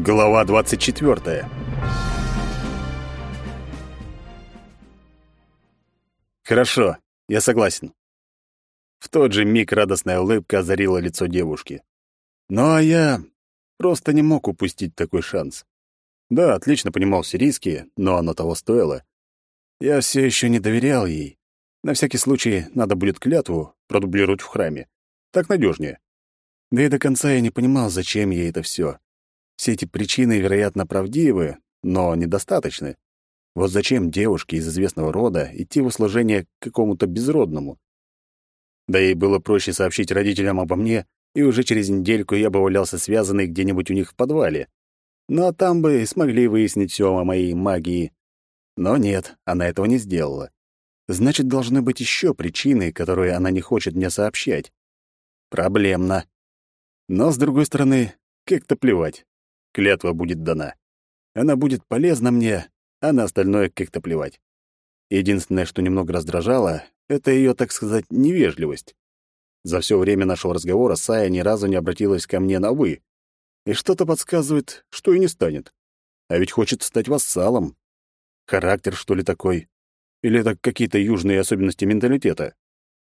Глава 24. Хорошо, я согласен. В тот же миг радостная улыбка озарила лицо девушки. Ну а я просто не мог упустить такой шанс. Да, отлично понимал все риски, но оно того стоило. Я все еще не доверял ей. На всякий случай надо будет клятву продублировать в храме. Так надежнее. Да и до конца я не понимал, зачем ей это все. Все эти причины, вероятно, правдивы, но недостаточны. Вот зачем девушке из известного рода идти в услужение к какому-то безродному? Да и было проще сообщить родителям обо мне, и уже через недельку я бы валялся связанный где-нибудь у них в подвале. Но там бы смогли выяснить все о моей магии. Но нет, она этого не сделала. Значит, должны быть еще причины, которые она не хочет мне сообщать. Проблемно. Но, с другой стороны, как-то плевать. Клятва будет дана. Она будет полезна мне, а на остальное как-то плевать. Единственное, что немного раздражало, это ее, так сказать, невежливость. За все время нашего разговора Сая ни разу не обратилась ко мне на «вы», и что-то подсказывает, что и не станет. А ведь хочет стать вассалом. Характер, что ли, такой? Или это какие-то южные особенности менталитета?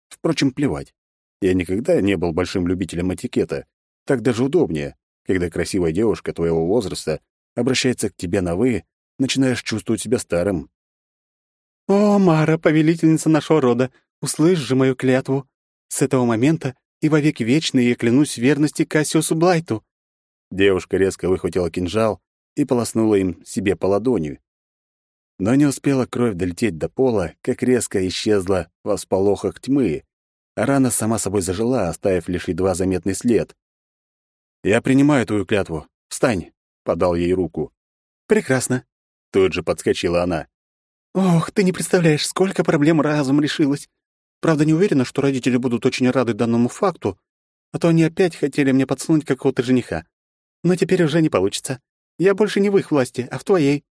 Впрочем, плевать. Я никогда не был большим любителем этикета, так даже удобнее, когда красивая девушка твоего возраста обращается к тебе на «вы», начинаешь чувствовать себя старым. «О, Мара, повелительница нашего рода, услышь же мою клятву. С этого момента и во веки вечные я клянусь верности Кассиусу Блайту». Девушка резко выхватила кинжал и полоснула им себе по ладони. Но не успела кровь долететь до пола, как резко исчезла во всполохах тьмы, а рана сама собой зажила, оставив лишь едва заметный след. «Я принимаю твою клятву. Встань!» — подал ей руку. «Прекрасно!» — тут же подскочила она. «Ох, ты не представляешь, сколько проблем разом решилось. Правда, не уверена, что родители будут очень рады данному факту, а то они опять хотели мне подсунуть какого-то жениха. Но теперь уже не получится. Я больше не в их власти, а в твоей».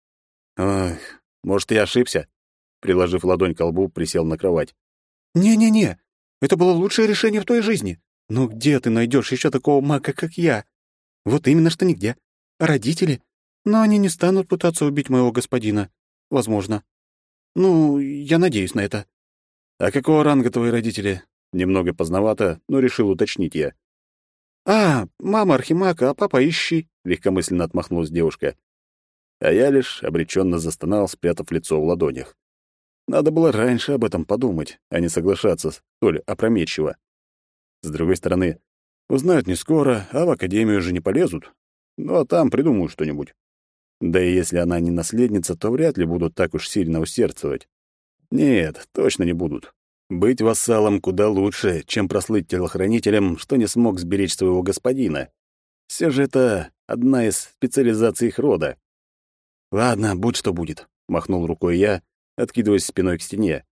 «Ох, может, я ошибся?» Приложив ладонь к лбу, присел на кровать. «Не-не-не, это было лучшее решение в твоей жизни. Ну где ты найдешь еще такого мага, как я? Вот именно что нигде. Родители? Но они не станут пытаться убить моего господина. Возможно. Ну, я надеюсь на это. А какого ранга твои родители? Немного поздновато, но решил уточнить я. А, мама архимага, а папа ищи, легкомысленно отмахнулась девушка. А я лишь обреченно застонал, спрятав лицо в ладонях. Надо было раньше об этом подумать, а не соглашаться столь опрометчиво. С другой стороны, узнают не скоро, а в академию же не полезут. Ну а там придумают что-нибудь. Да и если она не наследница, то вряд ли будут так уж сильно усердствовать. Нет, точно не будут. Быть вассалом куда лучше, чем прослыть телохранителем, что не смог сберечь своего господина. Все же это одна из специализаций их рода. «Ладно, будь что будет», — махнул рукой я, откидываясь спиной к стене.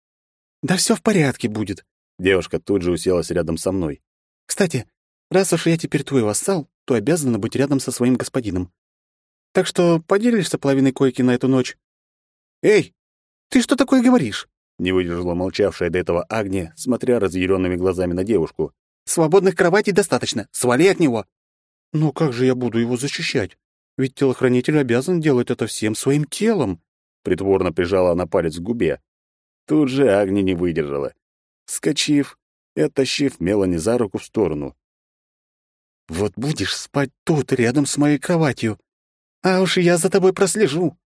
«Да все в порядке будет», Девушка тут же уселась рядом со мной. «Кстати, раз уж я теперь твой вассал, то обязана быть рядом со своим господином. Так что поделишься половиной койки на эту ночь?» «Эй, ты что такое говоришь?» Не выдержала молчавшая до этого Агни, смотря разъяренными глазами на девушку. «Свободных кроватей достаточно. Свали от него!» «Ну как же я буду его защищать? Ведь телохранитель обязан делать это всем своим телом!» Притворно прижала она палец к губе. Тут же Агни не выдержала вскочив и оттащив Мелани за руку в сторону. «Вот будешь спать тут, рядом с моей кроватью. А уж я за тобой прослежу».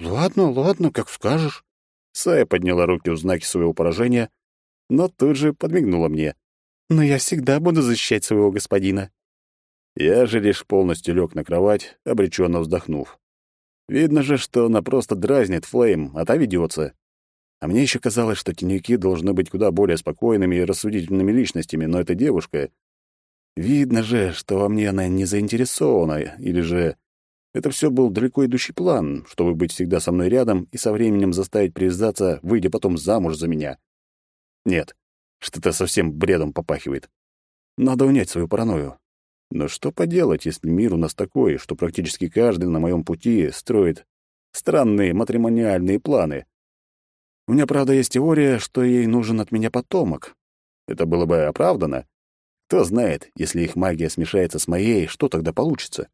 «Ладно, ладно, как скажешь». Сая подняла руки в знаке своего поражения, но тут же подмигнула мне. «Но я всегда буду защищать своего господина». Я же лишь полностью лег на кровать, обреченно вздохнув. Видно же, что она просто дразнит Флейм, а та ведется. А мне еще казалось, что теневики должны быть куда более спокойными и рассудительными личностями, но эта девушка... Видно же, что во мне она не заинтересована, или же... Это все был далеко идущий план, чтобы быть всегда со мной рядом и со временем заставить привязаться, выйдя потом замуж за меня. Нет, что-то совсем бредом попахивает. Надо унять свою паранойю. Но что поделать, если мир у нас такой, что практически каждый на моем пути строит странные матримониальные планы? У меня, правда, есть теория, что ей нужен от меня потомок. Это было бы оправдано. Кто знает, если их магия смешается с моей, что тогда получится?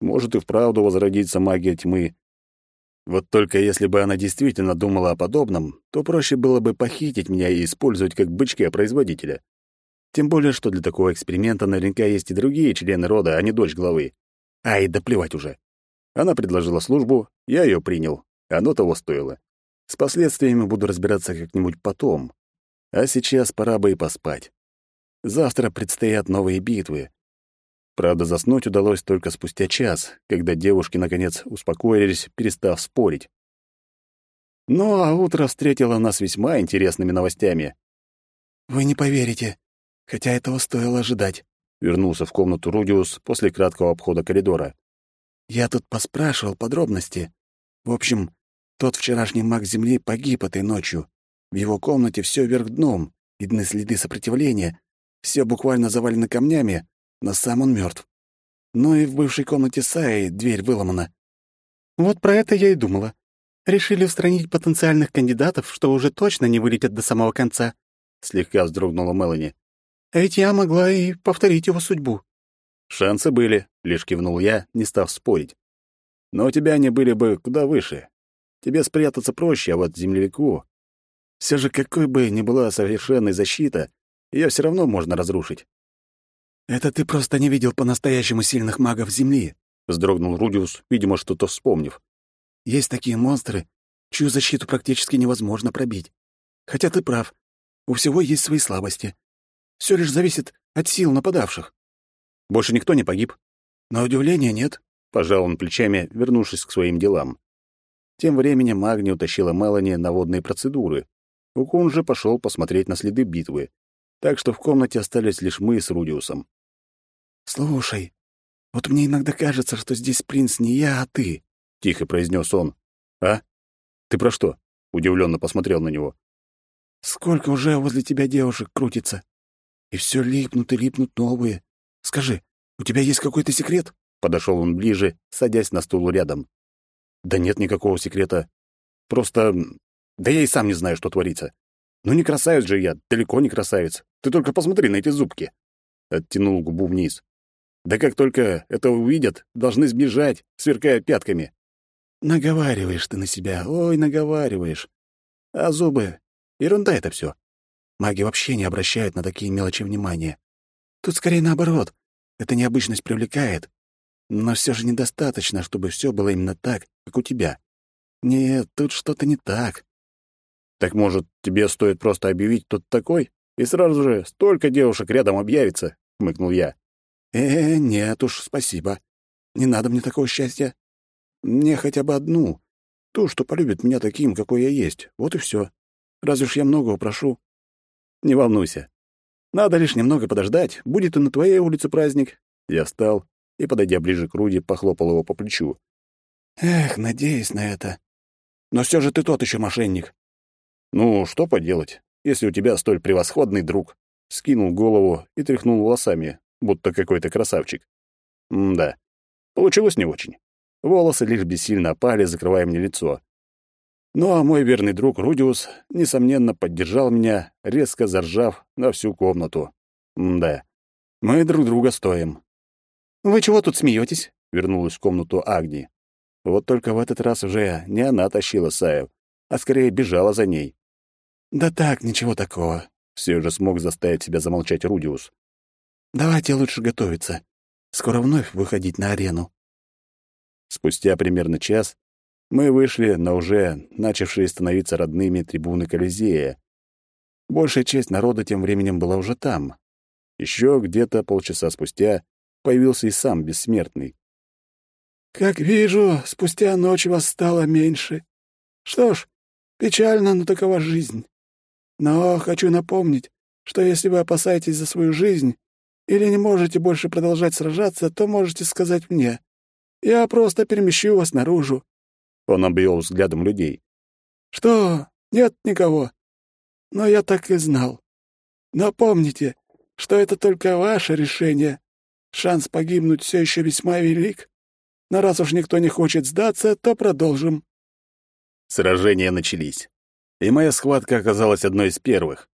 Может и вправду возродится магия тьмы. Вот только если бы она действительно думала о подобном, то проще было бы похитить меня и использовать как бычка-производителя. Тем более, что для такого эксперимента наверняка есть и другие члены рода, а не дочь главы. Ай, да плевать уже. Она предложила службу, я ее принял. Оно того стоило. С последствиями буду разбираться как-нибудь потом. А сейчас пора бы и поспать. Завтра предстоят новые битвы. Правда, заснуть удалось только спустя час, когда девушки, наконец, успокоились, перестав спорить. Ну, а утро встретило нас весьма интересными новостями. «Вы не поверите, хотя этого стоило ожидать», — вернулся в комнату Рудиус после краткого обхода коридора. «Я тут поспрашивал подробности. В общем, тот вчерашний маг Земли погиб этой ночью. В его комнате все вверх дном, видны следы сопротивления, все буквально завалено камнями, но сам он мертв. Ну и в бывшей комнате Саи дверь выломана. Вот про это я и думала. Решили устранить потенциальных кандидатов, что уже точно не вылетят до самого конца. Слегка вздрогнула Мелани. А ведь я могла и повторить его судьбу. Шансы были, лишь кивнул я, не став спорить. Но у тебя они были бы куда выше. Тебе спрятаться проще, а вот землевику... Все же какой бы ни была совершенной защита, ее все равно можно разрушить. «Это ты просто не видел по-настоящему сильных магов Земли», — вздрогнул Рудиус, видимо, что-то вспомнив. «Есть такие монстры, чью защиту практически невозможно пробить. Хотя ты прав, у всего есть свои слабости. Все лишь зависит от сил нападавших». «Больше никто не погиб?» «На удивление, нет», — пожал он плечами, вернувшись к своим делам. Тем временем Магни утащила Мелани на водные процедуры. Укун же пошел посмотреть на следы битвы так что в комнате остались лишь мы с Рудиусом. «Слушай, вот мне иногда кажется, что здесь принц не я, а ты», — тихо произнес он. «А? Ты про что?» — удивленно посмотрел на него. «Сколько уже возле тебя девушек крутится? И все липнут и липнут новые. Скажи, у тебя есть какой-то секрет?» Подошел он ближе, садясь на стул рядом. «Да нет никакого секрета. Просто... Да я и сам не знаю, что творится. Ну не красавец же я, далеко не красавец. Ты только посмотри на эти зубки. Оттянул губу вниз. Да как только это увидят, должны сбежать, сверкая пятками. Наговариваешь ты на себя, ой, наговариваешь. А зубы — ерунда это все. Маги вообще не обращают на такие мелочи внимания. Тут скорее наоборот. Эта необычность привлекает. Но все же недостаточно, чтобы все было именно так, как у тебя. Нет, тут что-то не так. Так, может, тебе стоит просто объявить, кто ты такой, и сразу же столько девушек рядом объявится?» — хмыкнул я. «Э, нет уж, спасибо. Не надо мне такого счастья. Мне хотя бы одну. Ту, что полюбит меня таким, какой я есть. Вот и все. Разве ж я многого прошу?» «Не волнуйся. Надо лишь немного подождать. Будет и на твоей улице праздник». Я встал и, подойдя ближе к Руди, похлопал его по плечу. «Эх, надеюсь на это. Но все же ты тот еще мошенник. «Ну, что поделать, если у тебя столь превосходный друг?» Скинул голову и тряхнул волосами, будто какой-то красавчик. М-да, получилось не очень. Волосы лишь бессильно опали, закрывая мне лицо. Ну а мой верный друг Рудиус, несомненно, поддержал меня, резко заржав на всю комнату. М-да, мы друг друга стоим. «Вы чего тут смеетесь? вернулась в комнату Агни. Вот только в этот раз уже не она тащила Саю, а скорее бежала за ней. «Да так, ничего такого», — все же смог заставить себя замолчать Рудиус. «Давайте лучше готовиться. Скоро вновь выходить на арену». Спустя примерно час мы вышли на уже начавшие становиться родными трибуны Колизея. Большая часть народа тем временем была уже там. Еще где-то полчаса спустя появился и сам Бессмертный. «Как вижу, спустя ночь вас стало меньше. Что ж, печально, но такова жизнь. Но хочу напомнить, что если вы опасаетесь за свою жизнь или не можете больше продолжать сражаться, то можете сказать мне. Я просто перемещу вас наружу». Он обвел взглядом людей. «Что? Нет никого? Но я так и знал. Но помните, что это только ваше решение. Шанс погибнуть все еще весьма велик. Но раз уж никто не хочет сдаться, то продолжим». Сражения начались и моя схватка оказалась одной из первых.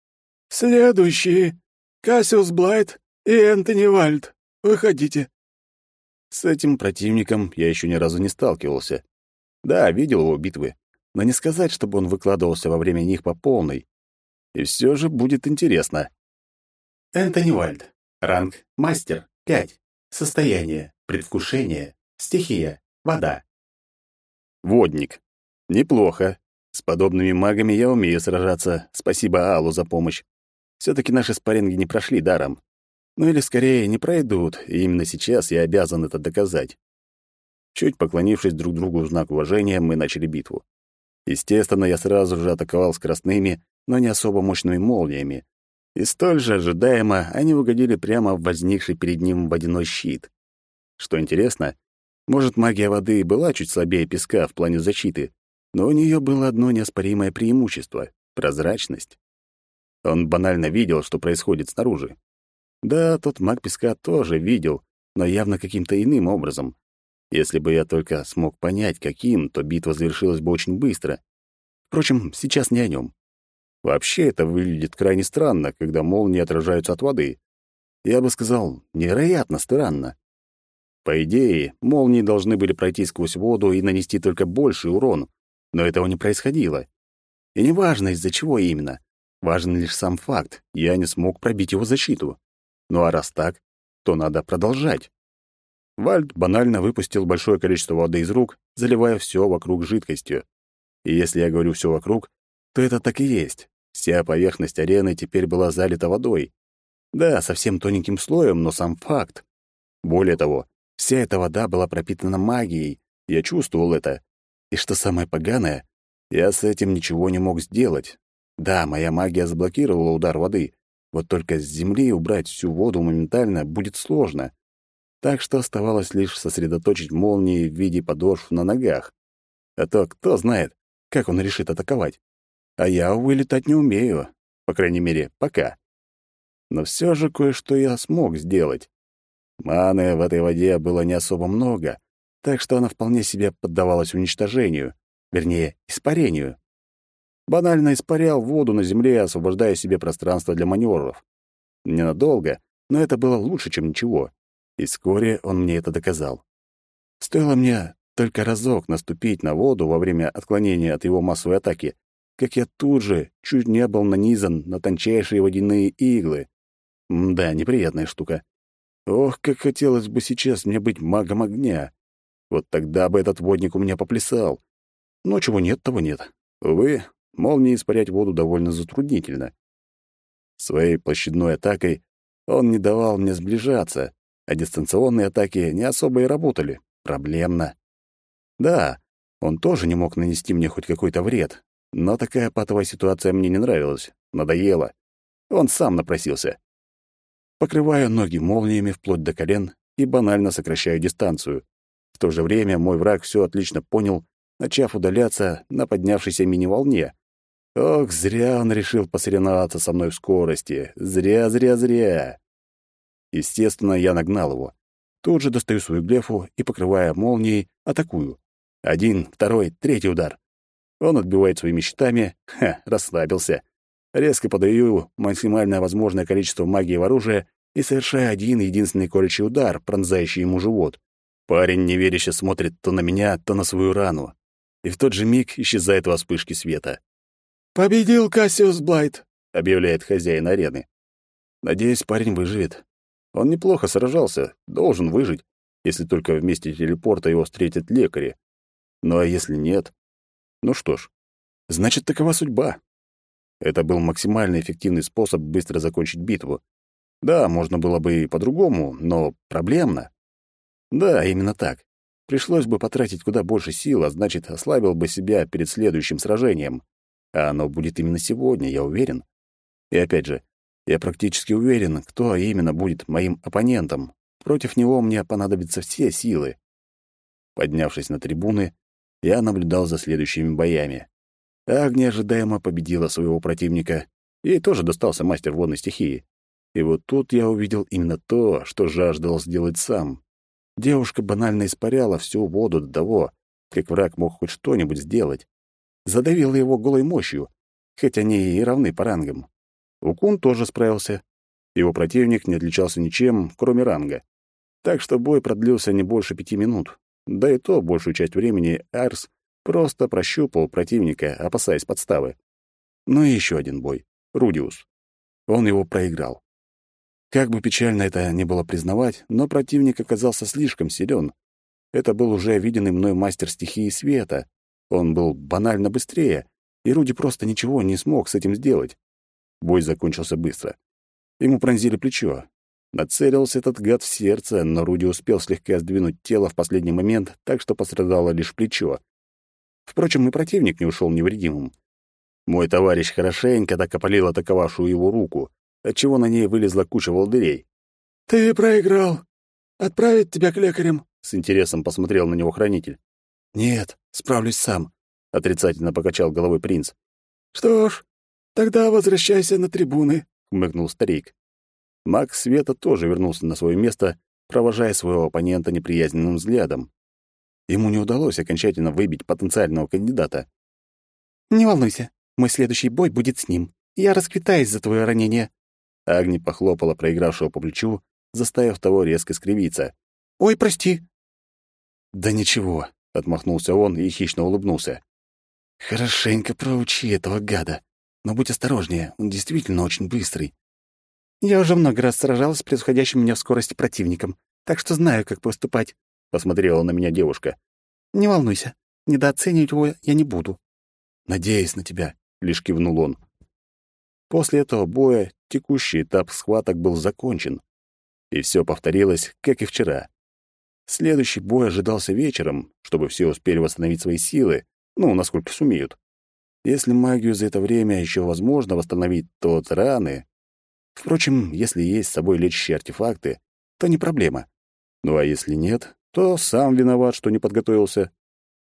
«Следующие. Кассиус Блайт и Энтони Вальд. Выходите». С этим противником я еще ни разу не сталкивался. Да, видел его битвы, но не сказать, чтобы он выкладывался во время них по полной. И все же будет интересно. Энтони Уальд. Ранг мастер 5. Состояние предвкушение, стихия, вода. Водник. Неплохо. С подобными магами я умею сражаться. Спасибо Аллу за помощь. все таки наши спарринги не прошли даром. Ну или скорее не пройдут, и именно сейчас я обязан это доказать. Чуть поклонившись друг другу в знак уважения, мы начали битву. Естественно, я сразу же атаковал скоростными, но не особо мощными молниями. И столь же ожидаемо они угодили прямо в возникший перед ним водяной щит. Что интересно, может, магия воды была чуть слабее песка в плане защиты, но у нее было одно неоспоримое преимущество — прозрачность. Он банально видел, что происходит снаружи. Да, тот маг песка тоже видел, но явно каким-то иным образом. Если бы я только смог понять, каким, то битва завершилась бы очень быстро. Впрочем, сейчас не о нем. Вообще это выглядит крайне странно, когда молнии отражаются от воды. Я бы сказал, невероятно странно. По идее, молнии должны были пройти сквозь воду и нанести только больший урон, но этого не происходило. И неважно, из-за чего именно. Важен лишь сам факт, я не смог пробить его защиту. Ну а раз так, то надо продолжать. Вальд банально выпустил большое количество воды из рук, заливая все вокруг жидкостью. И если я говорю все вокруг, то это так и есть. Вся поверхность арены теперь была залита водой. Да, совсем тоненьким слоем, но сам факт. Более того, вся эта вода была пропитана магией, я чувствовал это. И что самое поганое, я с этим ничего не мог сделать. Да, моя магия заблокировала удар воды, вот только с земли убрать всю воду моментально будет сложно. Так что оставалось лишь сосредоточить молнии в виде подошв на ногах. А то кто знает, как он решит атаковать. А я, увы, летать не умею. По крайней мере, пока. Но все же кое-что я смог сделать. Маны в этой воде было не особо много, так что она вполне себе поддавалась уничтожению, вернее, испарению. Банально испарял воду на земле, освобождая себе пространство для маневров. Ненадолго, но это было лучше, чем ничего. И вскоре он мне это доказал. Стоило мне только разок наступить на воду во время отклонения от его массовой атаки, как я тут же чуть не был нанизан на тончайшие водяные иглы. М да, неприятная штука. Ох, как хотелось бы сейчас мне быть магом огня. Вот тогда бы этот водник у меня поплясал. Но чего нет, того нет. Увы, молнии испарять воду довольно затруднительно. Своей площадной атакой он не давал мне сближаться, а дистанционные атаки не особо и работали. Проблемно. Да, он тоже не мог нанести мне хоть какой-то вред, но такая патовая ситуация мне не нравилась, надоела. Он сам напросился. Покрываю ноги молниями вплоть до колен и банально сокращаю дистанцию. В то же время мой враг все отлично понял, начав удаляться на поднявшейся мини-волне. Ох, зря он решил посоревноваться со мной в скорости. Зря, зря, зря. Естественно, я нагнал его. Тут же достаю свою глефу и, покрывая молнией, атакую. Один, второй, третий удар. Он отбивает своими щитами. Ха, расслабился. Резко подаю максимальное возможное количество магии в оружие и совершаю один единственный колющий удар, пронзающий ему живот. Парень неверяще смотрит то на меня, то на свою рану. И в тот же миг исчезает во вспышке света. «Победил Кассиус Блайт», — объявляет хозяин арены. Надеюсь, парень выживет. Он неплохо сражался, должен выжить, если только вместе телепорта его встретят лекари. Ну а если нет? Ну что ж, значит, такова судьба. Это был максимально эффективный способ быстро закончить битву. Да, можно было бы и по-другому, но проблемно. Да, именно так. Пришлось бы потратить куда больше сил, а значит, ослабил бы себя перед следующим сражением. А оно будет именно сегодня, я уверен. И опять же, я практически уверен, кто именно будет моим оппонентом. Против него мне понадобятся все силы. Поднявшись на трибуны, я наблюдал за следующими боями. Агния ожидаемо победила своего противника. Ей тоже достался мастер водной стихии. И вот тут я увидел именно то, что жаждал сделать сам. Девушка банально испаряла всю воду до того, как враг мог хоть что-нибудь сделать. Задавила его голой мощью, хоть они и равны по рангам. Укун тоже справился. Его противник не отличался ничем, кроме ранга. Так что бой продлился не больше пяти минут. Да и то большую часть времени Арс просто прощупал противника, опасаясь подставы. Ну и еще один бой. Рудиус. Он его проиграл. Как бы печально это ни было признавать, но противник оказался слишком силен. Это был уже виденный мной мастер стихии света. Он был банально быстрее, и Руди просто ничего не смог с этим сделать. Бой закончился быстро. Ему пронзили плечо. Нацелился этот гад в сердце, но Руди успел слегка сдвинуть тело в последний момент, так что пострадало лишь плечо. Впрочем, и противник не ушел невредимым. Мой товарищ хорошенько так опалил атаковавшую его руку, отчего на ней вылезла куча волдырей. «Ты проиграл. Отправить тебя к лекарям?» — с интересом посмотрел на него хранитель. «Нет, справлюсь сам», — отрицательно покачал головой принц. «Что ж, тогда возвращайся на трибуны», — хмыкнул старик. Маг Света тоже вернулся на свое место, провожая своего оппонента неприязненным взглядом. Ему не удалось окончательно выбить потенциального кандидата. «Не волнуйся, мой следующий бой будет с ним. Я расквитаюсь за твое ранение». Агни похлопала проигравшего по плечу, заставив того резко скривиться. «Ой, прости». «Да ничего», — отмахнулся он и хищно улыбнулся. «Хорошенько проучи этого гада. Но будь осторожнее, он действительно очень быстрый». «Я уже много раз сражалась с превосходящим меня в скорости противником, так что знаю, как поступать», — посмотрела на меня девушка. «Не волнуйся, недооценивать его я не буду». «Надеюсь на тебя», — лишь кивнул он. После этого боя текущий этап схваток был закончен, и все повторилось, как и вчера. Следующий бой ожидался вечером, чтобы все успели восстановить свои силы, ну, насколько сумеют. Если магию за это время еще возможно восстановить, то от раны... Впрочем, если есть с собой лечащие артефакты, то не проблема. Ну а если нет, то сам виноват, что не подготовился.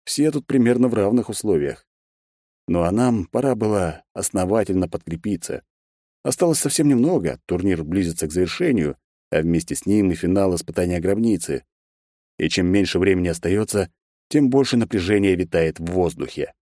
Все тут примерно в равных условиях. Ну а нам пора было основательно подкрепиться. Осталось совсем немного, турнир близится к завершению, а вместе с ним и финал испытания гробницы. И чем меньше времени остается, тем больше напряжения витает в воздухе.